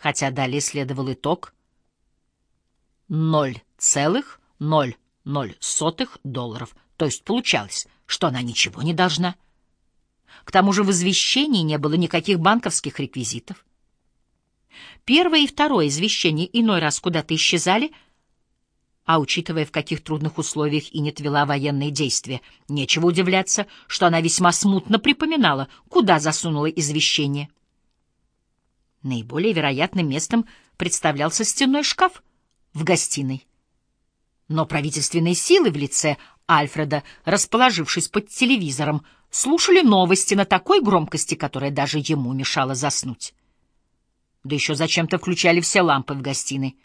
хотя далее следовал итог 0,00 долларов. То есть получалось, что она ничего не должна. К тому же в извещении не было никаких банковских реквизитов. Первое и второе извещение иной раз куда-то исчезали, а учитывая, в каких трудных условиях Инет вела военные действия, нечего удивляться, что она весьма смутно припоминала, куда засунула извещение. Наиболее вероятным местом представлялся стенной шкаф в гостиной. Но правительственные силы в лице Альфреда, расположившись под телевизором, слушали новости на такой громкости, которая даже ему мешала заснуть. Да еще зачем-то включали все лампы в гостиной.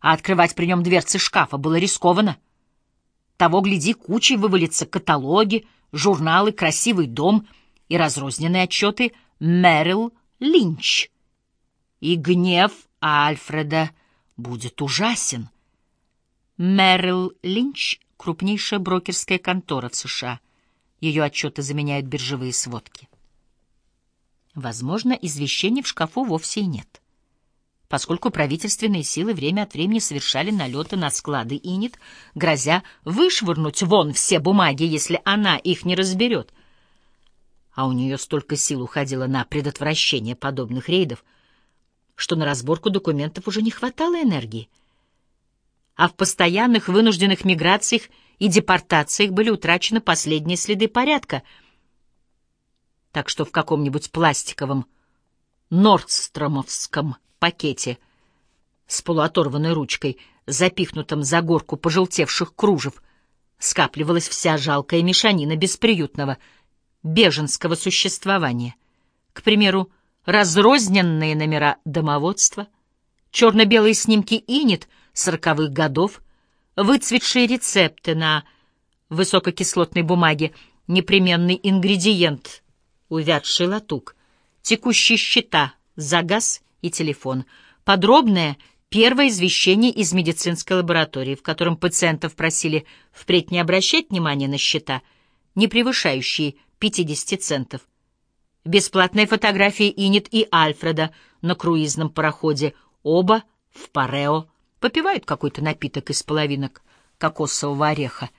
А открывать при нем дверцы шкафа было рискованно. Того, гляди, кучей вывалятся каталоги, журналы, красивый дом и разрозненные отчеты Мэрил Линч. И гнев Альфреда будет ужасен. Мэрил Линч — крупнейшая брокерская контора в США. Ее отчеты заменяют биржевые сводки. Возможно, извещений в шкафу вовсе и нет. Поскольку правительственные силы время от времени совершали налеты на склады ИНИТ, грозя вышвырнуть вон все бумаги, если она их не разберет. А у нее столько сил уходило на предотвращение подобных рейдов, что на разборку документов уже не хватало энергии. А в постоянных вынужденных миграциях и депортациях были утрачены последние следы порядка — так что в каком-нибудь пластиковом нордстромовском пакете с полуоторванной ручкой, запихнутом за горку пожелтевших кружев, скапливалась вся жалкая мешанина бесприютного, беженского существования. К примеру, разрозненные номера домоводства, черно-белые снимки инет сороковых годов, выцветшие рецепты на высококислотной бумаге, непременный ингредиент увядший латук, текущие счета за газ и телефон, подробное первое извещение из медицинской лаборатории, в котором пациентов просили впредь не обращать внимания на счета, не превышающие 50 центов. Бесплатные фотографии Инет и Альфреда на круизном пароходе, оба в парео, попивают какой-то напиток из половинок кокосового ореха.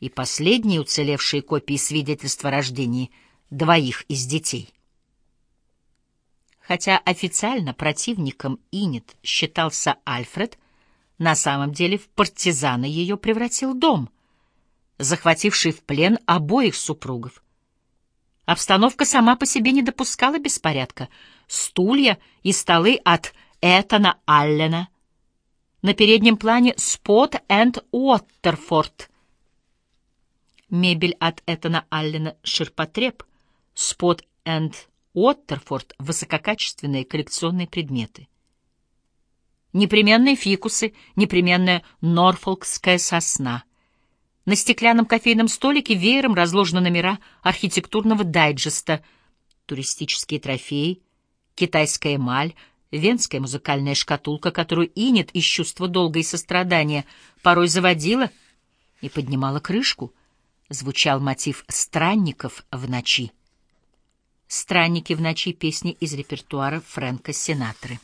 И последние уцелевшие копии свидетельства о рождении — двоих из детей. Хотя официально противником Инет считался Альфред, на самом деле в партизана ее превратил дом, захвативший в плен обоих супругов. Обстановка сама по себе не допускала беспорядка. Стулья и столы от Этана Аллена. На переднем плане Спот энд Уоттерфорд. Мебель от Этана Аллена ширпотреб, Спот энд Уоттерфорд — высококачественные коллекционные предметы. Непременные фикусы, непременная норфолкская сосна. На стеклянном кофейном столике веером разложены номера архитектурного дайджеста, туристические трофеи, китайская эмаль, венская музыкальная шкатулка, которую Инет из чувства долга и сострадания порой заводила и поднимала крышку. Звучал мотив странников в ночи. «Странники в ночи» — песни из репертуара Фрэнка Синатры.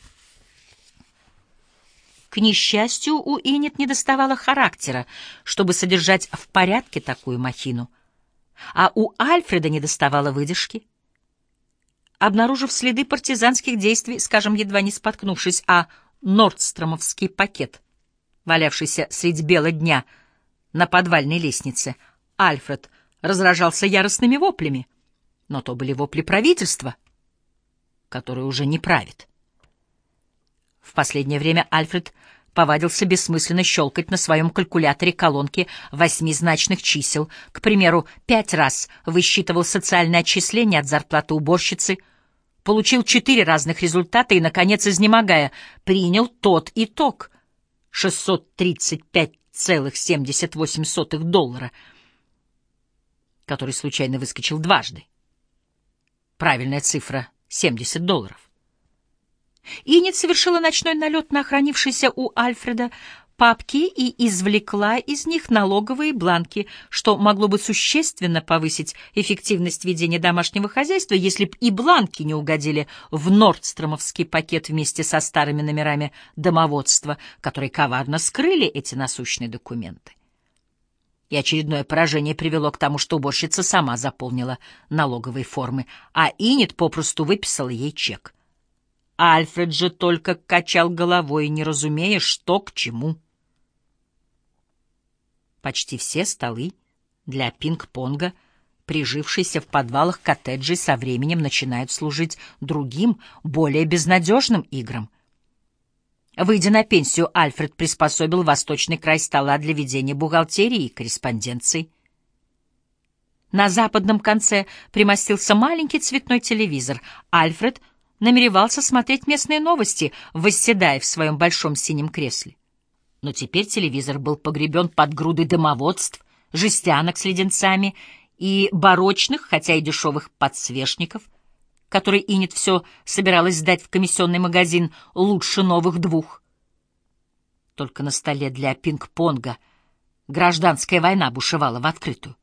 К несчастью, у Инет не доставало характера, чтобы содержать в порядке такую махину, а у Альфреда не доставало выдержки. Обнаружив следы партизанских действий, скажем, едва не споткнувшись о нордстромовский пакет, валявшийся средь бела дня на подвальной лестнице, Альфред разражался яростными воплями — но то были вопли правительства, которое уже не правит. В последнее время Альфред повадился бессмысленно щелкать на своем калькуляторе колонки восьмизначных чисел. К примеру, пять раз высчитывал социальное отчисление от зарплаты уборщицы, получил четыре разных результата и, наконец, изнемогая, принял тот итог — 635,78 доллара, который случайно выскочил дважды. Правильная цифра — 70 долларов. Инет совершила ночной налет на охранившийся у Альфреда папки и извлекла из них налоговые бланки, что могло бы существенно повысить эффективность ведения домашнего хозяйства, если б и бланки не угодили в нордстромовский пакет вместе со старыми номерами домоводства, которые коварно скрыли эти насущные документы. И очередное поражение привело к тому, что уборщица сама заполнила налоговые формы, а Инет попросту выписала ей чек. Альфред же только качал головой, не разумея, что к чему. Почти все столы для пинг-понга, прижившиеся в подвалах коттеджей, со временем начинают служить другим, более безнадежным играм. Выйдя на пенсию, Альфред приспособил восточный край стола для ведения бухгалтерии и корреспонденции. На западном конце примостился маленький цветной телевизор. Альфред — намеревался смотреть местные новости, восседая в своем большом синем кресле. Но теперь телевизор был погребен под грудой домоводств, жестянок с леденцами и барочных, хотя и дешевых подсвечников, которые Инет все собиралась сдать в комиссионный магазин лучше новых двух. Только на столе для пинг-понга гражданская война бушевала в открытую.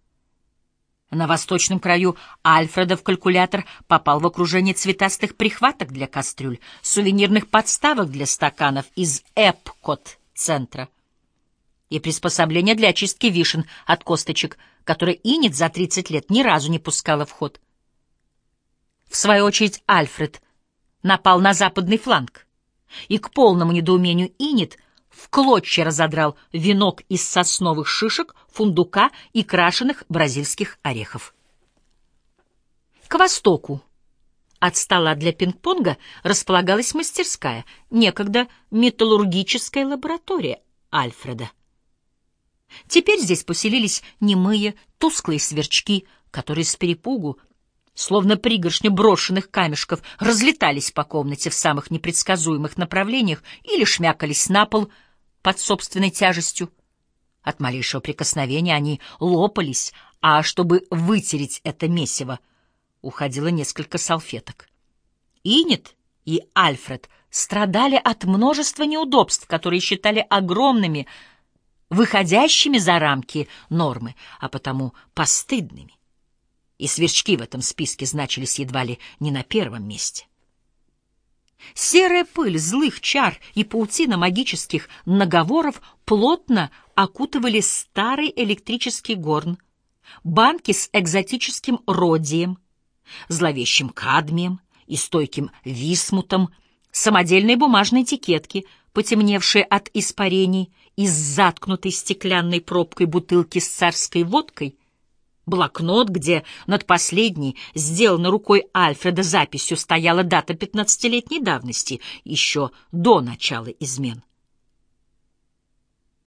На восточном краю Альфреда в калькулятор попал в окружение цветастых прихваток для кастрюль, сувенирных подставок для стаканов из Эпкот-центра и приспособления для очистки вишен от косточек, которые Инет за 30 лет ни разу не пускала в ход. В свою очередь Альфред напал на западный фланг, и к полному недоумению Инет в клочья разодрал венок из сосновых шишек, фундука и крашеных бразильских орехов. К востоку от стола для пинг-понга располагалась мастерская, некогда металлургическая лаборатория Альфреда. Теперь здесь поселились немые, тусклые сверчки, которые с перепугу, словно пригоршня брошенных камешков, разлетались по комнате в самых непредсказуемых направлениях или шмякались на пол — под собственной тяжестью. От малейшего прикосновения они лопались, а чтобы вытереть это месиво, уходило несколько салфеток. Инет и Альфред страдали от множества неудобств, которые считали огромными, выходящими за рамки нормы, а потому постыдными. И сверчки в этом списке значились едва ли не на первом месте. Серая пыль злых чар и паутина магических наговоров плотно окутывали старый электрический горн, банки с экзотическим родием, зловещим кадмием и стойким висмутом, самодельные бумажные этикетки, потемневшие от испарений из заткнутой стеклянной пробкой бутылки с царской водкой — Блокнот, где над последней, сделанной рукой Альфреда записью, стояла дата пятнадцатилетней давности, еще до начала измен.